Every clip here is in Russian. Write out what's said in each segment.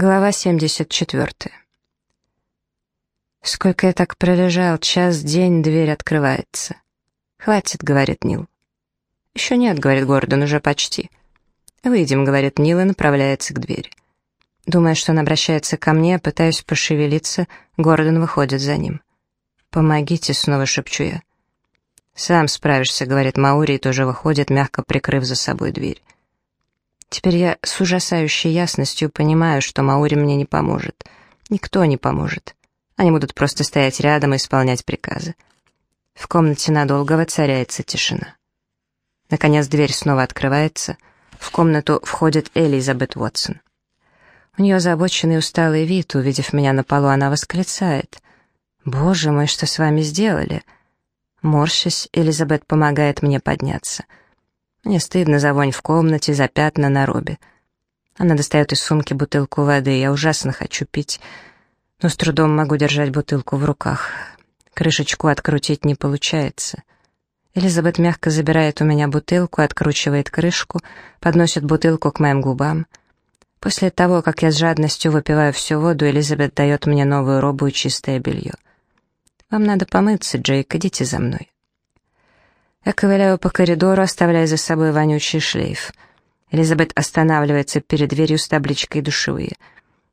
Глава 74. «Сколько я так пролежал, час, день, дверь открывается». «Хватит», — говорит Нил. «Еще нет», — говорит Гордон, — «уже почти». «Выйдем», — говорит Нил и направляется к двери. Думая, что он обращается ко мне, пытаюсь пошевелиться, Гордон выходит за ним. «Помогите», — снова шепчу я. «Сам справишься», — говорит Маури и тоже выходит, мягко прикрыв за собой дверь. Теперь я с ужасающей ясностью понимаю, что Маури мне не поможет. Никто не поможет. Они будут просто стоять рядом и исполнять приказы. В комнате надолго воцаряется тишина. Наконец дверь снова открывается. В комнату входит Элизабет Уотсон. У нее озабоченный усталый вид. Увидев меня на полу, она восклицает. «Боже мой, что с вами сделали?» Морщась, Элизабет помогает мне подняться — мне стыдно за вонь в комнате, за пятна на робе. Она достает из сумки бутылку воды, я ужасно хочу пить, но с трудом могу держать бутылку в руках. Крышечку открутить не получается. Элизабет мягко забирает у меня бутылку, откручивает крышку, подносит бутылку к моим губам. После того, как я с жадностью выпиваю всю воду, Элизабет дает мне новую робу и чистое белье. «Вам надо помыться, Джейк, идите за мной». Я ковыляю по коридору, оставляя за собой вонючий шлейф. Элизабет останавливается перед дверью с табличкой «Душевые».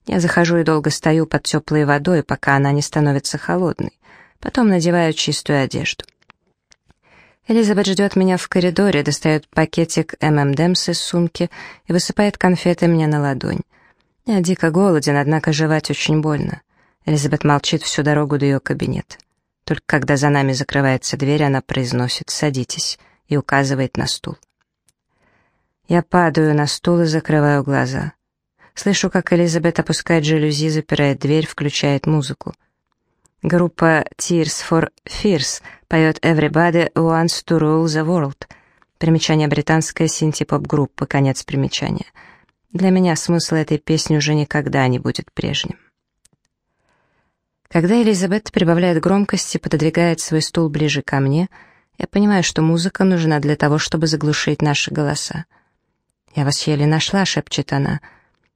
Я захожу и долго стою под теплой водой, пока она не становится холодной. Потом надеваю чистую одежду. Элизабет ждет меня в коридоре, достает пакетик ММДМС из сумки и высыпает конфеты мне на ладонь. Я дико голоден, однако жевать очень больно. Элизабет молчит всю дорогу до ее кабинета. Только когда за нами закрывается дверь, она произносит «садитесь» и указывает на стул. Я падаю на стул и закрываю глаза. Слышу, как Элизабет опускает жалюзи, запирает дверь, включает музыку. Группа Tears for Fears поет «Everybody wants to rule the world». Примечание британская синти-поп-группа, конец примечания. Для меня смысл этой песни уже никогда не будет прежним. Когда Элизабет прибавляет громкости, пододвигает свой стул ближе ко мне, я понимаю, что музыка нужна для того, чтобы заглушить наши голоса. «Я вас еле нашла», — шепчет она.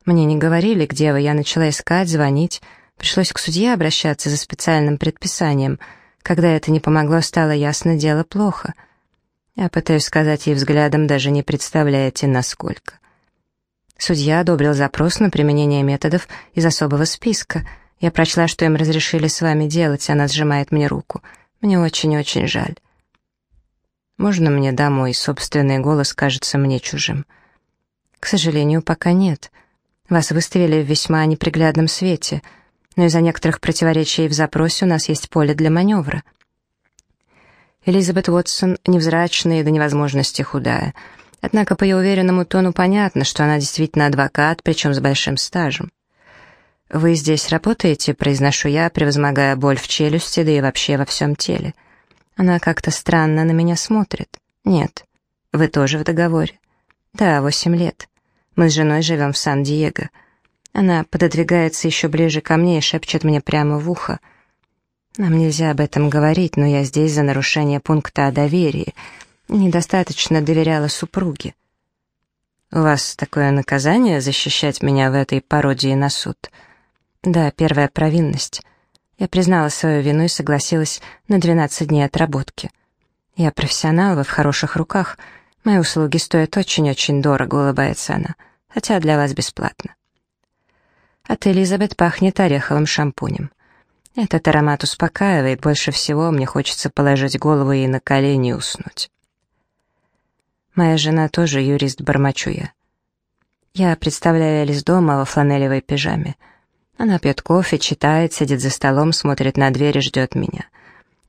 «Мне не говорили, где вы, я начала искать, звонить. Пришлось к судье обращаться за специальным предписанием. Когда это не помогло, стало ясно, дело плохо». Я пытаюсь сказать ей взглядом, даже не представляете, насколько. Судья одобрил запрос на применение методов из особого списка — я прочла, что им разрешили с вами делать, она сжимает мне руку. Мне очень-очень жаль. Можно мне домой? Собственный голос кажется мне чужим. К сожалению, пока нет. Вас выставили в весьма неприглядном свете, но из-за некоторых противоречий в запросе у нас есть поле для маневра. Элизабет Уотсон невзрачная и до невозможности худая. Однако по ее уверенному тону понятно, что она действительно адвокат, причем с большим стажем. «Вы здесь работаете?» — произношу я, превозмогая боль в челюсти, да и вообще во всем теле. Она как-то странно на меня смотрит. «Нет». «Вы тоже в договоре?» «Да, восемь лет. Мы с женой живем в Сан-Диего». Она пододвигается еще ближе ко мне и шепчет мне прямо в ухо. «Нам нельзя об этом говорить, но я здесь за нарушение пункта о доверии. Недостаточно доверяла супруге». «У вас такое наказание защищать меня в этой пародии на суд?» Да, первая провинность. Я признала свою вину и согласилась на 12 дней отработки. Я профессионал, вы в хороших руках. Мои услуги стоят очень-очень дорого, улыбается она, хотя для вас бесплатно. От Элизабет пахнет ореховым шампунем. Этот аромат успокаивает, больше всего мне хочется положить голову ей на колени и уснуть. Моя жена тоже юрист, бормочу я. Я представляю Элис дома во фланелевой пижаме — она пьет кофе, читает, сидит за столом, смотрит на дверь и ждет меня.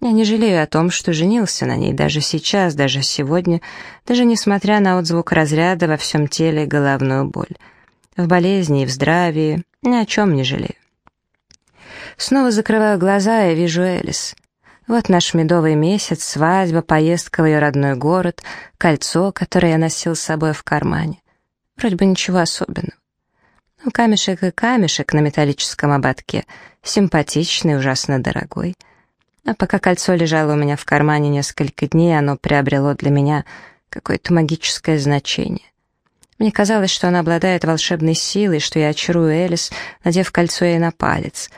Я не жалею о том, что женился на ней даже сейчас, даже сегодня, даже несмотря на отзвук разряда во всем теле и головную боль. В болезни и в здравии ни о чем не жалею. Снова закрываю глаза и вижу Элис. Вот наш медовый месяц, свадьба, поездка в ее родной город, кольцо, которое я носил с собой в кармане. Вроде бы ничего особенного. Ну, камешек и камешек на металлическом ободке, симпатичный, ужасно дорогой. А пока кольцо лежало у меня в кармане несколько дней, оно приобрело для меня какое-то магическое значение. Мне казалось, что она обладает волшебной силой, что я очарую Элис, надев кольцо ей на палец.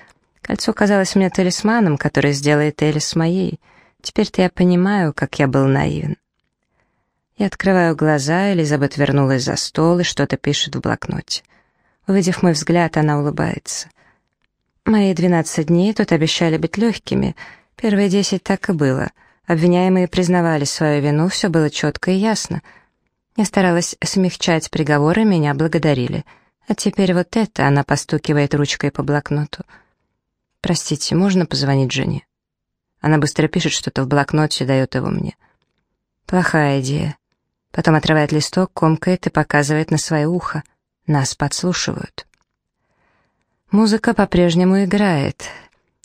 Кольцо казалось мне талисманом, который сделает Элис моей. Теперь-то я понимаю, как я был наивен. Я открываю глаза, Элизабет вернулась за стол и что-то пишет в блокноте. Увидев мой взгляд, она улыбается. Мои двенадцать дней тут обещали быть легкими. Первые десять так и было. Обвиняемые признавали свою вину, все было четко и ясно — я старалась смягчать приговоры, меня благодарили. А теперь вот это, она постукивает ручкой по блокноту. «Простите, можно позвонить жене?» Она быстро пишет что-то в блокноте дает его мне. Плохая идея. Потом отрывает листок, комкает и показывает на свое ухо. Нас подслушивают. Музыка по-прежнему играет.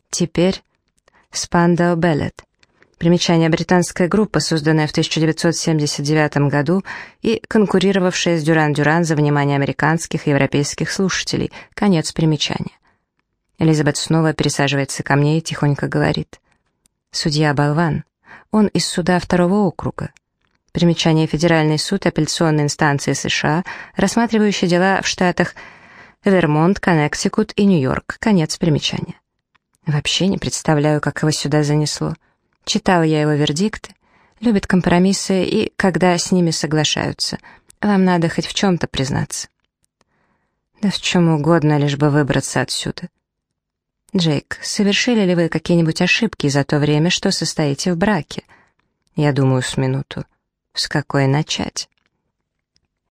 Теперь «Спандау Беллет». Примечание британская группа, созданная в 1979 году и конкурировавшая с Дюран-Дюран за внимание американских и европейских слушателей. Конец примечания. Элизабет снова пересаживается ко мне и тихонько говорит. «Судья Болван. Он из суда второго округа. Примечание Федеральный суд апелляционной инстанции США, рассматривающий дела в штатах Вермонт, Коннектикут и Нью-Йорк. Конец примечания. Вообще не представляю, как его сюда занесло. Читала я его вердикты. Любит компромиссы и когда с ними соглашаются. Вам надо хоть в чем-то признаться. Да в чем угодно, лишь бы выбраться отсюда. Джейк, совершили ли вы какие-нибудь ошибки за то время, что состоите в браке? Я думаю с минуту. С какой начать?